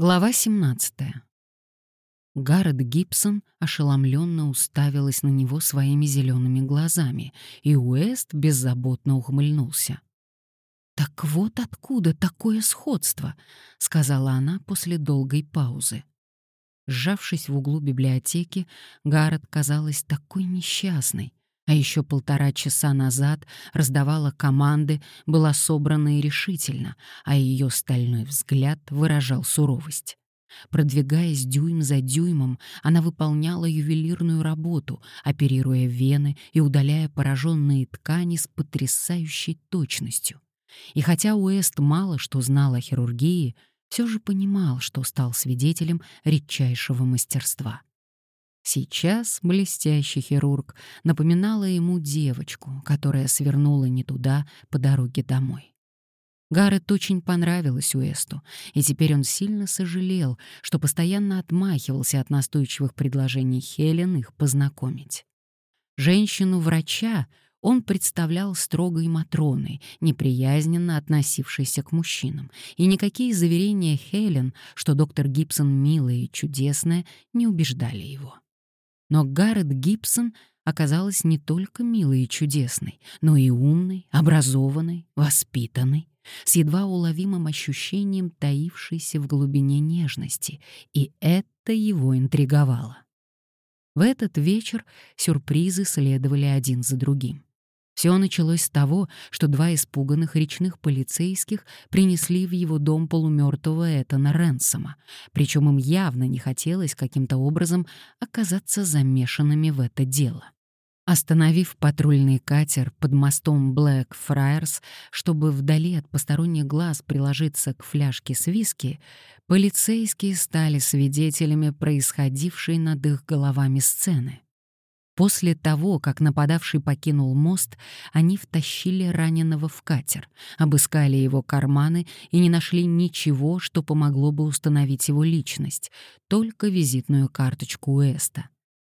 Глава 17. Гаррет Гибсон ошеломленно уставилась на него своими зелеными глазами, и Уэст беззаботно ухмыльнулся. «Так вот откуда такое сходство», — сказала она после долгой паузы. Сжавшись в углу библиотеки, Гаррет казалась такой несчастной, а еще полтора часа назад раздавала команды, была собрана и решительно, а ее стальной взгляд выражал суровость. Продвигаясь дюйм за дюймом, она выполняла ювелирную работу, оперируя вены и удаляя пораженные ткани с потрясающей точностью. И хотя Уэст мало что знал о хирургии, все же понимал, что стал свидетелем редчайшего мастерства. Сейчас блестящий хирург напоминала ему девочку, которая свернула не туда по дороге домой. Гаррет очень понравилась Уэсту, и теперь он сильно сожалел, что постоянно отмахивался от настойчивых предложений Хелен их познакомить. Женщину-врача он представлял строгой Матроной, неприязненно относившейся к мужчинам, и никакие заверения Хелен, что доктор Гибсон милая и чудесная, не убеждали его. Но Гаррет Гибсон оказалась не только милой и чудесной, но и умной, образованной, воспитанной, с едва уловимым ощущением таившейся в глубине нежности, и это его интриговало. В этот вечер сюрпризы следовали один за другим. Все началось с того, что два испуганных речных полицейских принесли в его дом полумертвого Этана Ренсома, причем им явно не хотелось каким-то образом оказаться замешанными в это дело. Остановив патрульный катер под мостом Блэк Фраерс, чтобы вдали от посторонних глаз приложиться к фляжке с виски, полицейские стали свидетелями происходившей над их головами сцены. После того, как нападавший покинул мост, они втащили раненого в катер, обыскали его карманы и не нашли ничего, что помогло бы установить его личность, только визитную карточку Уэста.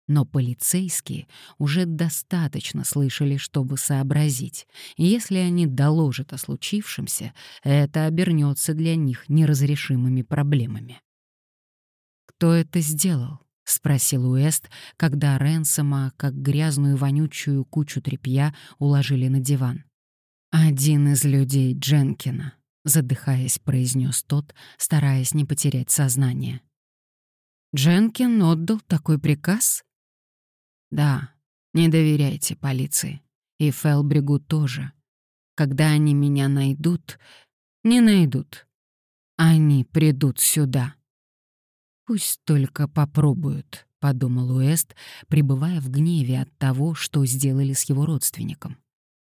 Но полицейские уже достаточно слышали, чтобы сообразить. Если они доложат о случившемся, это обернется для них неразрешимыми проблемами. Кто это сделал? — спросил Уэст, когда Ренсома, как грязную вонючую кучу тряпья, уложили на диван. «Один из людей Дженкина», — задыхаясь, произнес тот, стараясь не потерять сознание. «Дженкин отдал такой приказ?» «Да, не доверяйте полиции. И Фелбригу тоже. Когда они меня найдут, не найдут. Они придут сюда». «Пусть только попробуют», — подумал Уэст, пребывая в гневе от того, что сделали с его родственником.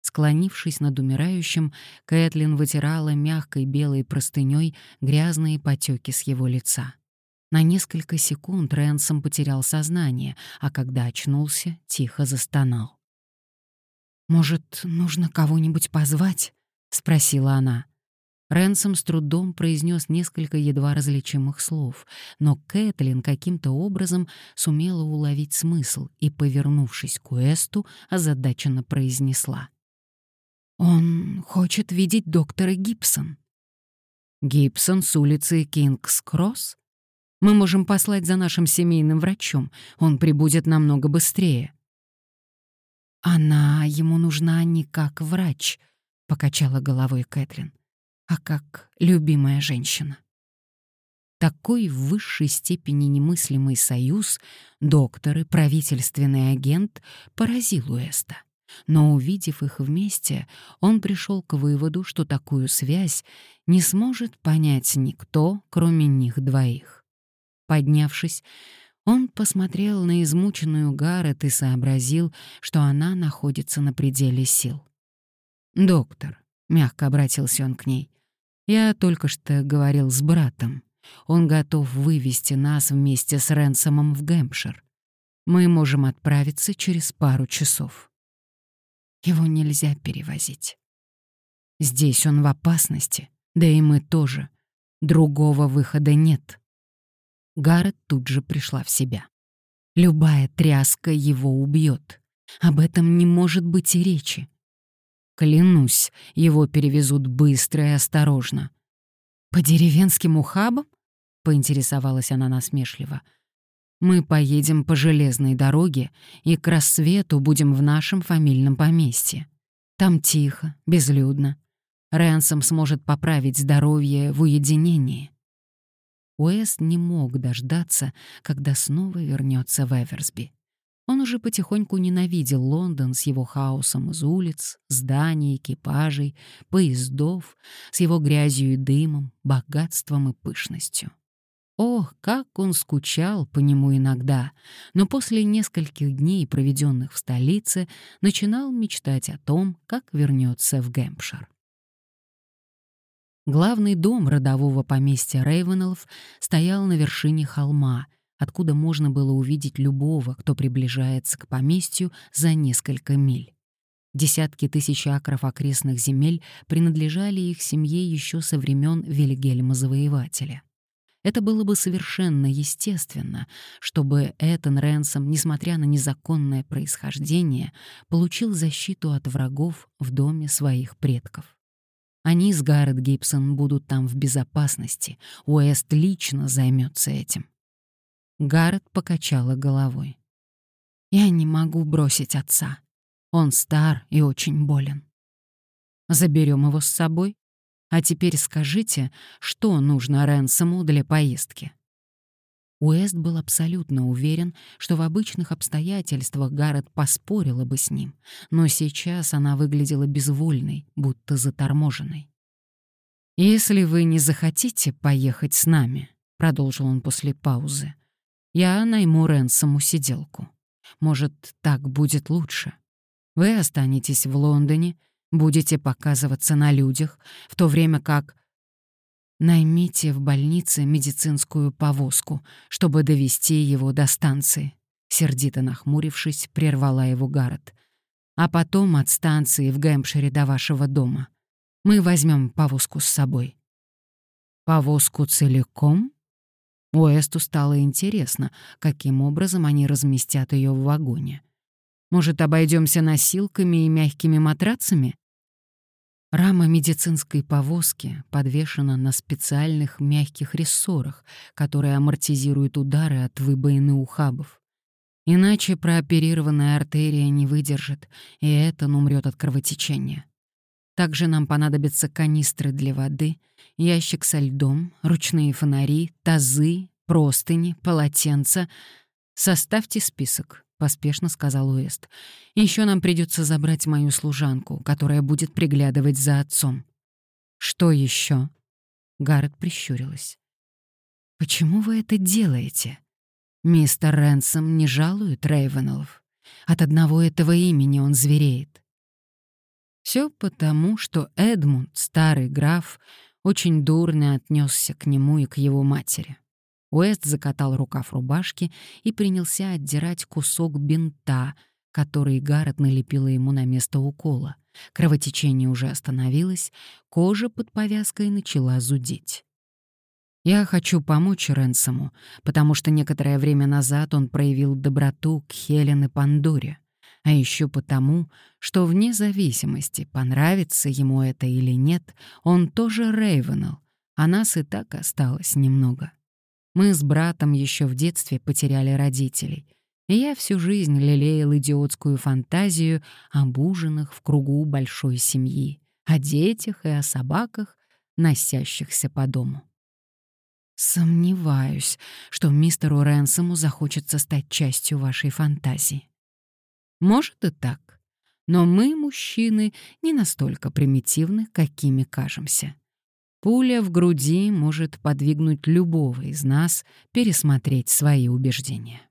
Склонившись над умирающим, Кэтлин вытирала мягкой белой простыней грязные потеки с его лица. На несколько секунд Рэнсом потерял сознание, а когда очнулся, тихо застонал. «Может, нужно кого-нибудь позвать?» — спросила она. Ренсом с трудом произнес несколько едва различимых слов, но Кэтлин каким-то образом сумела уловить смысл и, повернувшись к Уэсту, озадаченно произнесла. «Он хочет видеть доктора Гибсон». «Гибсон с улицы Кингс-Кросс? Мы можем послать за нашим семейным врачом, он прибудет намного быстрее». «Она ему нужна не как врач», — покачала головой Кэтлин а как любимая женщина. Такой в высшей степени немыслимый союз, доктор и правительственный агент, поразил Уэста. Но увидев их вместе, он пришел к выводу, что такую связь не сможет понять никто, кроме них двоих. Поднявшись, он посмотрел на измученную Гаррет и сообразил, что она находится на пределе сил. «Доктор», — мягко обратился он к ней, я только что говорил с братом. Он готов вывести нас вместе с Ренсомом в Гэмпшир. Мы можем отправиться через пару часов. Его нельзя перевозить. Здесь он в опасности, да и мы тоже. Другого выхода нет. Гаррет тут же пришла в себя. Любая тряска его убьет. Об этом не может быть и речи. Клянусь, его перевезут быстро и осторожно. По деревенским ухабам? поинтересовалась она насмешливо. «Мы поедем по железной дороге и к рассвету будем в нашем фамильном поместье. Там тихо, безлюдно. Рэнсом сможет поправить здоровье в уединении». Уэст не мог дождаться, когда снова вернется в Эверсби. Он уже потихоньку ненавидел Лондон с его хаосом из улиц, зданий, экипажей, поездов, с его грязью и дымом, богатством и пышностью. Ох, как он скучал по нему иногда, но после нескольких дней, проведенных в столице, начинал мечтать о том, как вернется в Гэмпшир. Главный дом родового поместья Рейвенеллов стоял на вершине холма, откуда можно было увидеть любого, кто приближается к поместью за несколько миль. Десятки тысяч акров окрестных земель принадлежали их семье еще со времен Вильгельма Завоевателя. Это было бы совершенно естественно, чтобы Этан Ренсом, несмотря на незаконное происхождение, получил защиту от врагов в доме своих предков. Они с Гаррет Гибсон будут там в безопасности, Уэст лично займется этим. Гаррет покачала головой. «Я не могу бросить отца. Он стар и очень болен. Заберем его с собой? А теперь скажите, что нужно Ренсому для поездки?» Уэст был абсолютно уверен, что в обычных обстоятельствах Гаррет поспорила бы с ним, но сейчас она выглядела безвольной, будто заторможенной. «Если вы не захотите поехать с нами», — продолжил он после паузы, я найму Ренсому сиделку. Может, так будет лучше. Вы останетесь в Лондоне, будете показываться на людях, в то время как... Наймите в больнице медицинскую повозку, чтобы довести его до станции. Сердито нахмурившись, прервала его Гаррет. А потом от станции в Гэмпшире до вашего дома. Мы возьмем повозку с собой. Повозку целиком? Уэсту стало интересно, каким образом они разместят ее в вагоне. Может, обойдемся носилками и мягкими матрацами? Рама медицинской повозки подвешена на специальных мягких рессорах, которые амортизируют удары от выбоины ухабов. Иначе прооперированная артерия не выдержит, и это умрет от кровотечения. Также нам понадобятся канистры для воды, ящик со льдом, ручные фонари, тазы, простыни, полотенца. Составьте список, поспешно сказал Уэст. Еще нам придется забрать мою служанку, которая будет приглядывать за отцом. Что еще? Гаррет прищурилась. Почему вы это делаете? Мистер Ренсом не жалует Рейвенеллов. От одного этого имени он звереет. Все потому, что Эдмунд, старый граф, очень дурно отнесся к нему и к его матери. Уэст закатал рукав рубашки и принялся отдирать кусок бинта, который Гаррет налепила ему на место укола. Кровотечение уже остановилось, кожа под повязкой начала зудеть. «Я хочу помочь Ренсому, потому что некоторое время назад он проявил доброту к Хелен и Пандоре а еще потому, что вне зависимости, понравится ему это или нет, он тоже Рейвенелл, а нас и так осталось немного. Мы с братом еще в детстве потеряли родителей, и я всю жизнь лелеял идиотскую фантазию об ужинах в кругу большой семьи, о детях и о собаках, носящихся по дому. Сомневаюсь, что мистеру Ренсому захочется стать частью вашей фантазии. Может и так. Но мы, мужчины, не настолько примитивны, какими кажемся. Пуля в груди может подвигнуть любого из нас пересмотреть свои убеждения.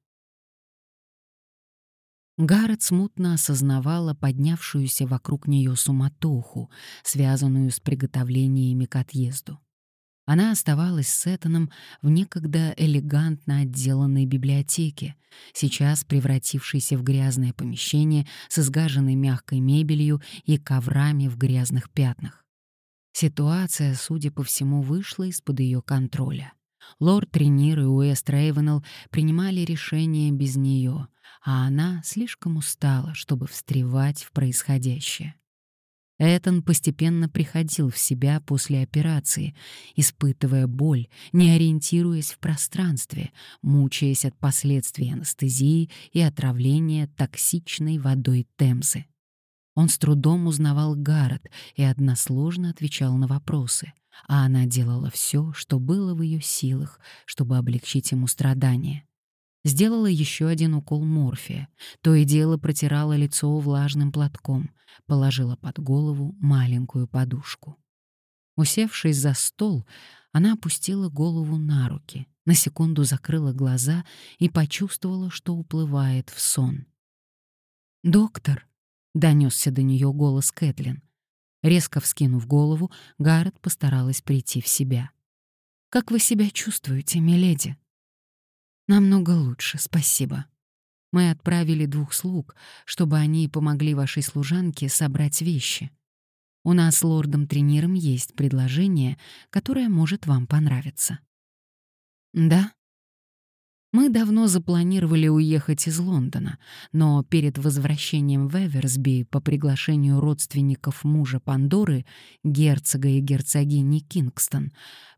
Гаррет смутно осознавала поднявшуюся вокруг нее суматоху, связанную с приготовлениями к отъезду. Она оставалась с Этаном в некогда элегантно отделанной библиотеке, сейчас превратившейся в грязное помещение с изгаженной мягкой мебелью и коврами в грязных пятнах. Ситуация, судя по всему, вышла из-под ее контроля. Лорд Тренир и Уэст Рейвенелл принимали решения без нее, а она слишком устала, чтобы встревать в происходящее. Этон постепенно приходил в себя после операции, испытывая боль, не ориентируясь в пространстве, мучаясь от последствий анестезии и отравления токсичной водой Темзы. Он с трудом узнавал Гаррет и односложно отвечал на вопросы, а она делала все, что было в ее силах, чтобы облегчить ему страдания. Сделала еще один укол морфия, то и дело протирала лицо влажным платком, положила под голову маленькую подушку. Усевшись за стол, она опустила голову на руки, на секунду закрыла глаза и почувствовала, что уплывает в сон. «Доктор!» — донесся до нее голос Кэтлин. Резко вскинув голову, Гаррет постаралась прийти в себя. «Как вы себя чувствуете, миледи?» Намного лучше, спасибо. Мы отправили двух слуг, чтобы они помогли вашей служанке собрать вещи. У нас с лордом-тренером есть предложение, которое может вам понравиться. Да? Мы давно запланировали уехать из Лондона, но перед возвращением в Эверсби по приглашению родственников мужа Пандоры, герцога и герцогини Кингстон,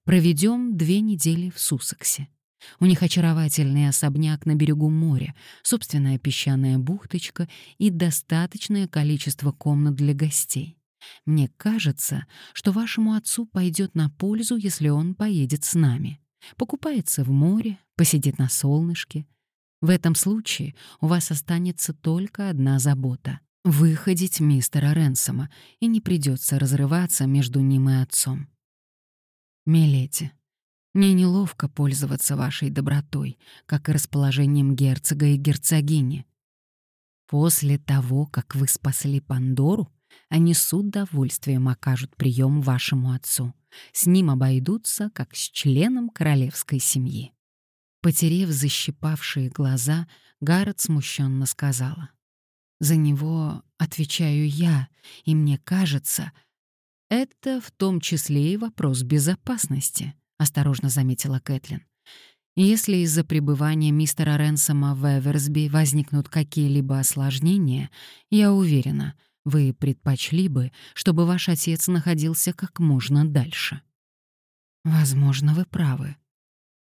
проведем две недели в Суссексе. У них очаровательный особняк на берегу моря, собственная песчаная бухточка и достаточное количество комнат для гостей. Мне кажется, что вашему отцу пойдет на пользу, если он поедет с нами. Покупается в море, посидит на солнышке. В этом случае у вас останется только одна забота — выходить мистера Ренсома, и не придется разрываться между ним и отцом. Миледи, мне неловко пользоваться вашей добротой, как и расположением герцога и герцогини. После того, как вы спасли Пандору, они с удовольствием окажут прием вашему отцу. С ним обойдутся, как с членом королевской семьи. Потерев защипавшие глаза, Гаррет смущенно сказала. «За него отвечаю я, и мне кажется, это в том числе и вопрос безопасности. — осторожно заметила Кэтлин. «Если из-за пребывания мистера Ренсома в Эверсби возникнут какие-либо осложнения, я уверена, вы предпочли бы, чтобы ваш отец находился как можно дальше». «Возможно, вы правы.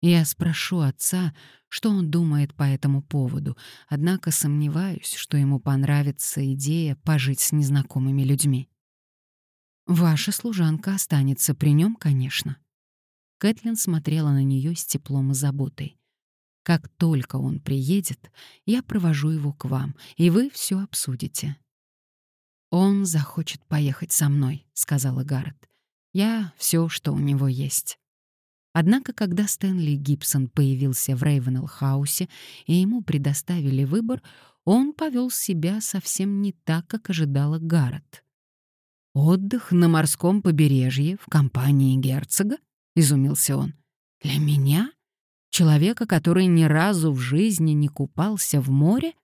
Я спрошу отца, что он думает по этому поводу, однако сомневаюсь, что ему понравится идея пожить с незнакомыми людьми. Ваша служанка останется при нем, конечно. Кэтлин смотрела на нее с теплом и заботой. «Как только он приедет, я провожу его к вам, и вы все обсудите». «Он захочет поехать со мной», — сказала Гаррет. «Я все, что у него есть». Однако, когда Стэнли Гибсон появился в Рейвенелл-хаусе и ему предоставили выбор, он повел себя совсем не так, как ожидала Гаррет. «Отдых на морском побережье в компании герцога?» — изумился он. «Для меня? Человека, который ни разу в жизни не купался в море?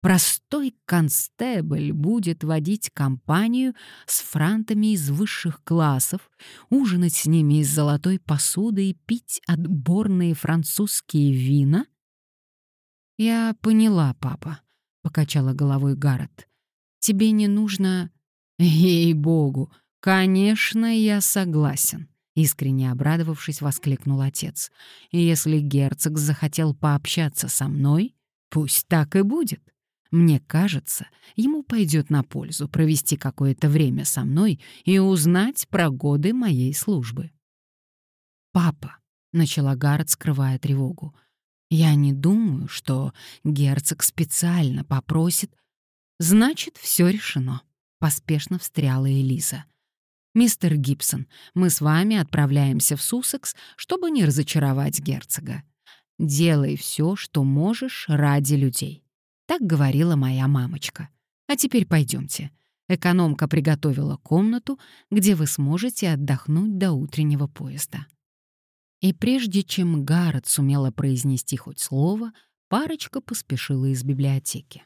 Простой констебль будет водить компанию с франтами из высших классов, ужинать с ними из золотой посуды и пить отборные французские вина?» «Я поняла, папа», — покачала головой Гаррет. «Тебе не нужно...» «Ей-богу, конечно, я согласен. Искренне обрадовавшись, воскликнул отец. «И если герцог захотел пообщаться со мной, пусть так и будет. Мне кажется, ему пойдет на пользу провести какое-то время со мной и узнать про годы моей службы». «Папа», — начала Гаррет, скрывая тревогу, — «я не думаю, что герцог специально попросит...» «Значит, все решено», — поспешно встряла Элиза. «Мистер Гибсон, мы с вами отправляемся в Суссекс, чтобы не разочаровать герцога. Делай все, что можешь ради людей». Так говорила моя мамочка. А теперь пойдемте. Экономка приготовила комнату, где вы сможете отдохнуть до утреннего поезда. И прежде чем Гаррет сумела произнести хоть слово, парочка поспешила из библиотеки.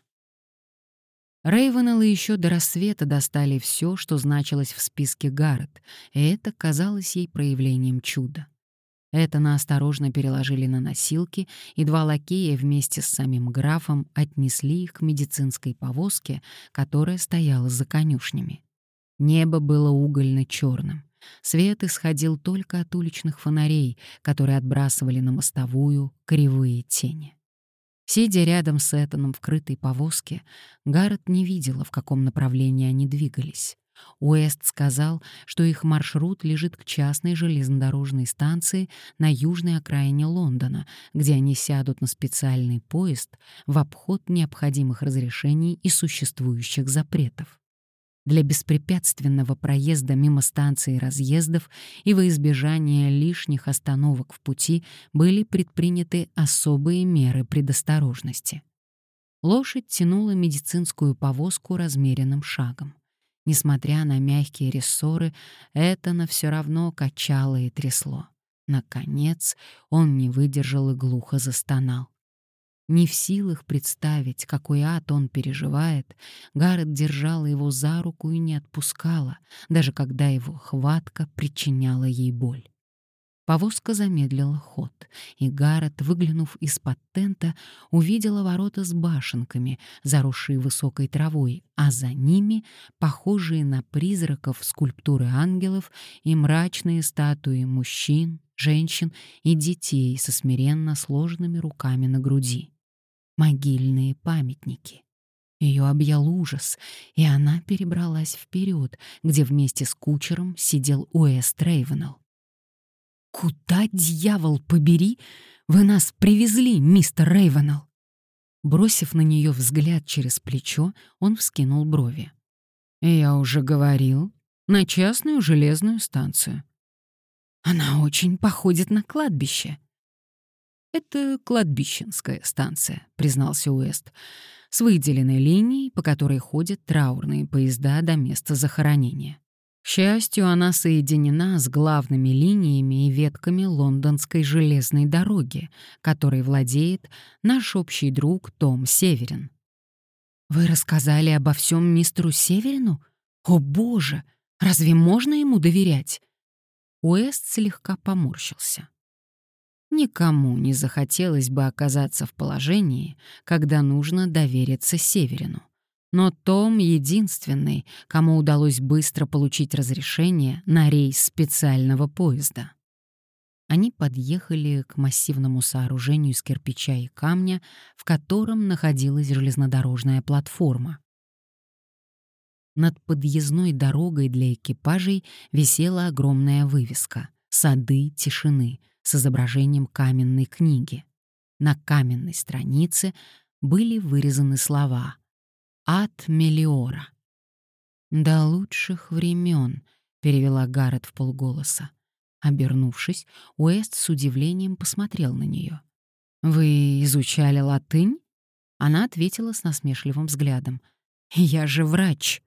Рейвенеллы еще до рассвета достали все, что значилось в списке Гаррет, и это казалось ей проявлением чуда. Это на осторожно переложили на носилки, и два лакея вместе с самим графом отнесли их к медицинской повозке, которая стояла за конюшнями. Небо было угольно-черным. Свет исходил только от уличных фонарей, которые отбрасывали на мостовую кривые тени. Сидя рядом с Этаном в крытой повозке, Гаррет не видела, в каком направлении они двигались. Уэст сказал, что их маршрут лежит к частной железнодорожной станции на южной окраине Лондона, где они сядут на специальный поезд в обход необходимых разрешений и существующих запретов. Для беспрепятственного проезда мимо станций разъездов и во избежание лишних остановок в пути были предприняты особые меры предосторожности. Лошадь тянула медицинскую повозку размеренным шагом. Несмотря на мягкие рессоры, Этана все равно качало и трясло. Наконец он не выдержал и глухо застонал. Не в силах представить, какой ад он переживает, Гаррет держала его за руку и не отпускала, даже когда его хватка причиняла ей боль. Повозка замедлила ход, и Гаррет, выглянув из-под тента, увидела ворота с башенками, заросшие высокой травой, а за ними похожие на призраков скульптуры ангелов и мрачные статуи мужчин, женщин и детей со смиренно сложенными руками на груди. Могильные памятники. Ее объял ужас, и она перебралась вперед, где вместе с кучером сидел Уэст Рейвенелл. «Куда, дьявол, побери, вы нас привезли, мистер Рейвенелл?» Бросив на нее взгляд через плечо, он вскинул брови. «Я уже говорил, на частную железную станцию». «Она очень походит на кладбище». «Это кладбищенская станция», — признался Уэст, «с выделенной линией, по которой ходят траурные поезда до места захоронения. К счастью, она соединена с главными линиями и ветками лондонской железной дороги, которой владеет наш общий друг Том Северин. «Вы рассказали обо всем мистеру Северину? О, боже! Разве можно ему доверять?» Уэст слегка поморщился. Никому не захотелось бы оказаться в положении, когда нужно довериться Северину. Но Том единственный, кому удалось быстро получить разрешение на рейс специального поезда. Они подъехали к массивному сооружению из кирпича и камня, в котором находилась железнодорожная платформа. Над подъездной дорогой для экипажей висела огромная вывеска «Сады тишины» с изображением каменной книги. На каменной странице были вырезаны слова Ад Мелиора. «До лучших времен», — перевела Гаррет в полголоса. Обернувшись, Уэст с удивлением посмотрел на нее. «Вы изучали латынь?» Она ответила с насмешливым взглядом. «Я же врач!»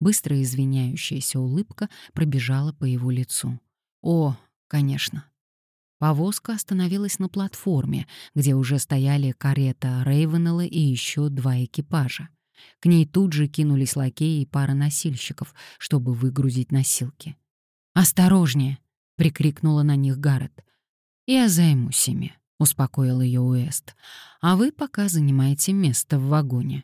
Быстрая извиняющаяся улыбка пробежала по его лицу. «О, конечно». Повозка остановилась на платформе, где уже стояли карета Рейвенелла и еще два экипажа. К ней тут же кинулись лакеи и пара носильщиков, чтобы выгрузить носилки. «Осторожнее!» — прикрикнула на них Гаррет. «Я займусь ими», — успокоил ее Уэст. «А вы пока занимаете место в вагоне».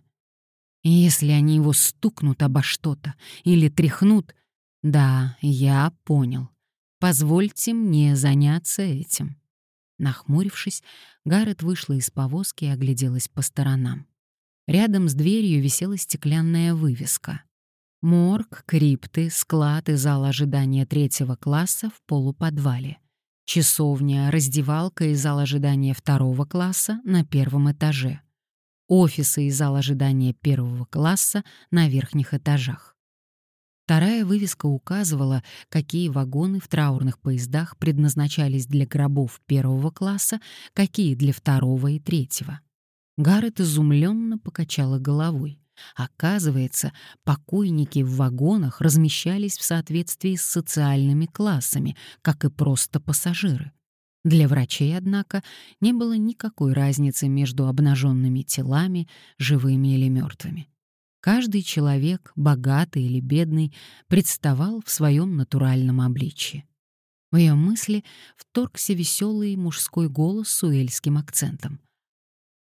«Если они его стукнут обо что-то или тряхнут...» «Да, я понял. Позвольте мне заняться этим». Нахмурившись, Гаррет вышла из повозки и огляделась по сторонам. Рядом с дверью висела стеклянная вывеска. Морг, крипты, склад и зал ожидания третьего класса в полуподвале. Часовня, раздевалка и зал ожидания второго класса на первом этаже. Офисы и зал ожидания первого класса на верхних этажах. Вторая вывеска указывала, какие вагоны в траурных поездах предназначались для гробов первого класса, какие для второго и третьего. Гаррет изумленно покачала головой. Оказывается, покойники в вагонах размещались в соответствии с социальными классами, как и просто пассажиры. Для врачей, однако, не было никакой разницы между обнаженными телами, живыми или мертвыми. Каждый человек, богатый или бедный, представал в своем натуральном обличье. В ее мысли вторгся веселый мужской голос с уэльским акцентом.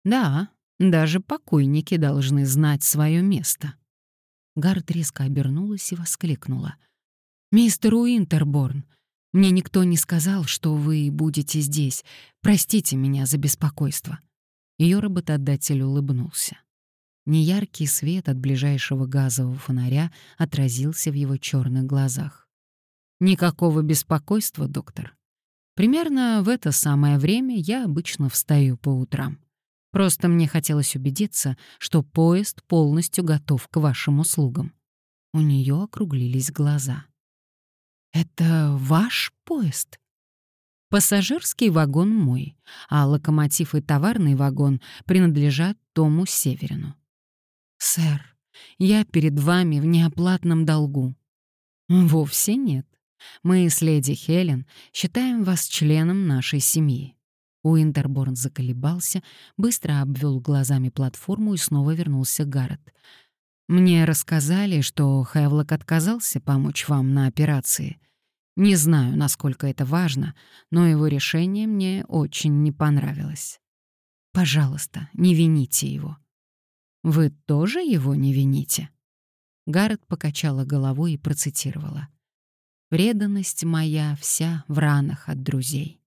Да, даже покойники должны знать свое место. Гард резко обернулась и воскликнула. «Мистер Уинтерборн, мне никто не сказал, что вы будете здесь. Простите меня за беспокойство». Ее работодатель улыбнулся. Неяркий свет от ближайшего газового фонаря отразился в его черных глазах. «Никакого беспокойства, доктор. Примерно в это самое время я обычно встаю по утрам. Просто мне хотелось убедиться, что поезд полностью готов к вашим услугам». У нее округлились глаза. «Это ваш поезд?» Пассажирский вагон мой, а локомотив и товарный вагон принадлежат Тому Северину. «Сэр, я перед вами в неоплатном долгу». «Вовсе нет. Мы с леди Хелен считаем вас членом нашей семьи». Уинтерборн заколебался, быстро обвел глазами платформу и снова вернулся Гаррет. Мне рассказали, что Хевлок отказался помочь вам на операции. Не знаю, насколько это важно, но его решение мне очень не понравилось. Пожалуйста, не вините его. Вы тоже его не вините? Гаррет покачала головой и процитировала. «Преданность моя вся в ранах от друзей.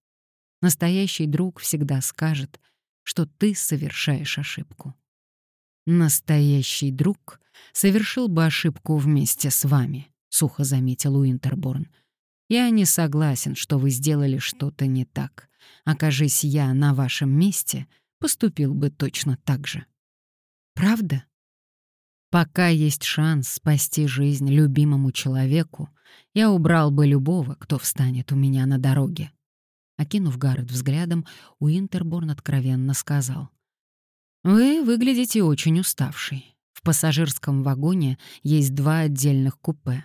Настоящий друг всегда скажет, что ты совершаешь ошибку. Настоящий друг совершил бы ошибку вместе с вами, сухо заметил Уинтерборн. Я не согласен, что вы сделали что-то не так. Окажись я на вашем месте, поступил бы точно так же. Правда? Пока есть шанс спасти жизнь любимому человеку, я убрал бы любого, кто встанет у меня на дороге. Окинув Гаррет взглядом, Уинтерборн откровенно сказал. «Вы выглядите очень уставший. В пассажирском вагоне есть два отдельных купе.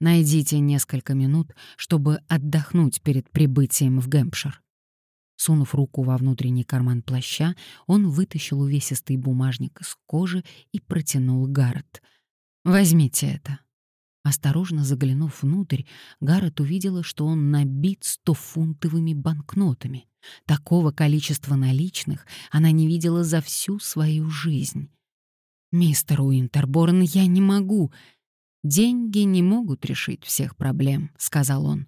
Найдите несколько минут, чтобы отдохнуть перед прибытием в Гэмпшир». Сунув руку во внутренний карман плаща, он вытащил увесистый бумажник из кожи и протянул Гаррет. «Возьмите это. Осторожно заглянув внутрь, Гаррет увидела, что он набит стофунтовыми банкнотами. Такого количества наличных она не видела за всю свою жизнь. «Мистер Уинтерборн, я не могу!» «Деньги не могут решить всех проблем», — сказал он,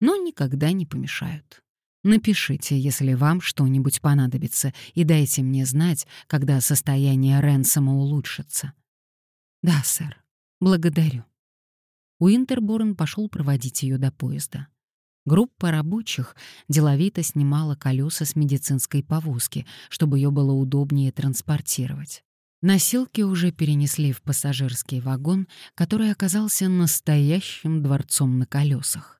«но никогда не помешают. Напишите, если вам что-нибудь понадобится, и дайте мне знать, когда состояние Ренсома улучшится». «Да, сэр. Благодарю». Уинтерборн пошел проводить ее до поезда. Группа рабочих деловито снимала колеса с медицинской повозки, чтобы ее было удобнее транспортировать. Носилки уже перенесли в пассажирский вагон, который оказался настоящим дворцом на колесах.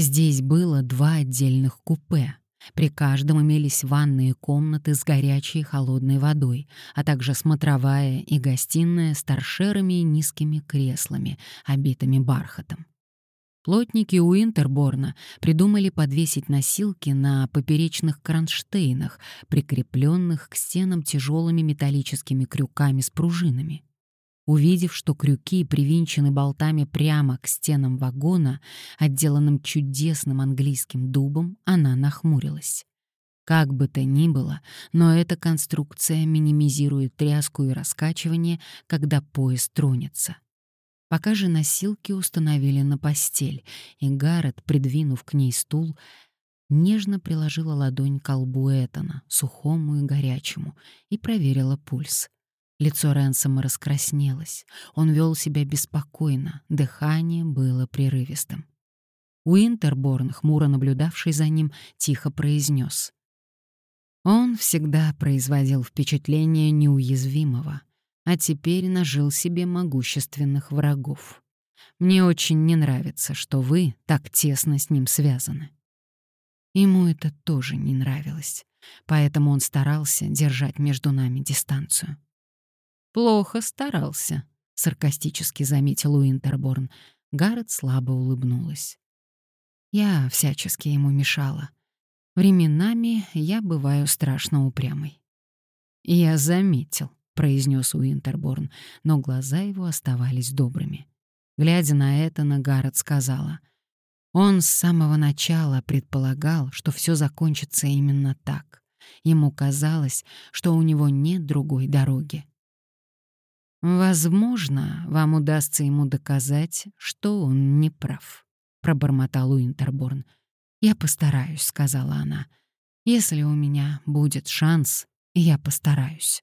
Здесь было два отдельных купе, при каждом имелись ванные комнаты с горячей и холодной водой, а также смотровая и гостиная с торшерами и низкими креслами, обитыми бархатом. Плотники Уинтерборна придумали подвесить носилки на поперечных кронштейнах, прикрепленных к стенам тяжелыми металлическими крюками с пружинами. Увидев, что крюки привинчены болтами прямо к стенам вагона, отделанным чудесным английским дубом, она нахмурилась. Как бы то ни было, но эта конструкция минимизирует тряску и раскачивание, когда поезд тронется. Пока же носилки установили на постель, и Гаррет, придвинув к ней стул, нежно приложила ладонь к колбу Этана, сухому и горячему, и проверила пульс. Лицо Ренсома раскраснелось. Он вел себя беспокойно, дыхание было прерывистым. Уинтерборн, хмуро наблюдавший за ним, тихо произнес. Он всегда производил впечатление неуязвимого, а теперь нажил себе могущественных врагов. Мне очень не нравится, что вы так тесно с ним связаны. Ему это тоже не нравилось, поэтому он старался держать между нами дистанцию. «Плохо старался», — саркастически заметил Уинтерборн. Гаррет слабо улыбнулась. «Я всячески ему мешала. Временами я бываю страшно упрямой». «Я заметил», — произнес Уинтерборн, но глаза его оставались добрыми. Глядя на это, Гаррет сказала. Он с самого начала предполагал, что все закончится именно так. Ему казалось, что у него нет другой дороги. Возможно, вам удастся ему доказать, что он не прав, пробормотал Уинтерборн. Я постараюсь, сказала она. Если у меня будет шанс, я постараюсь.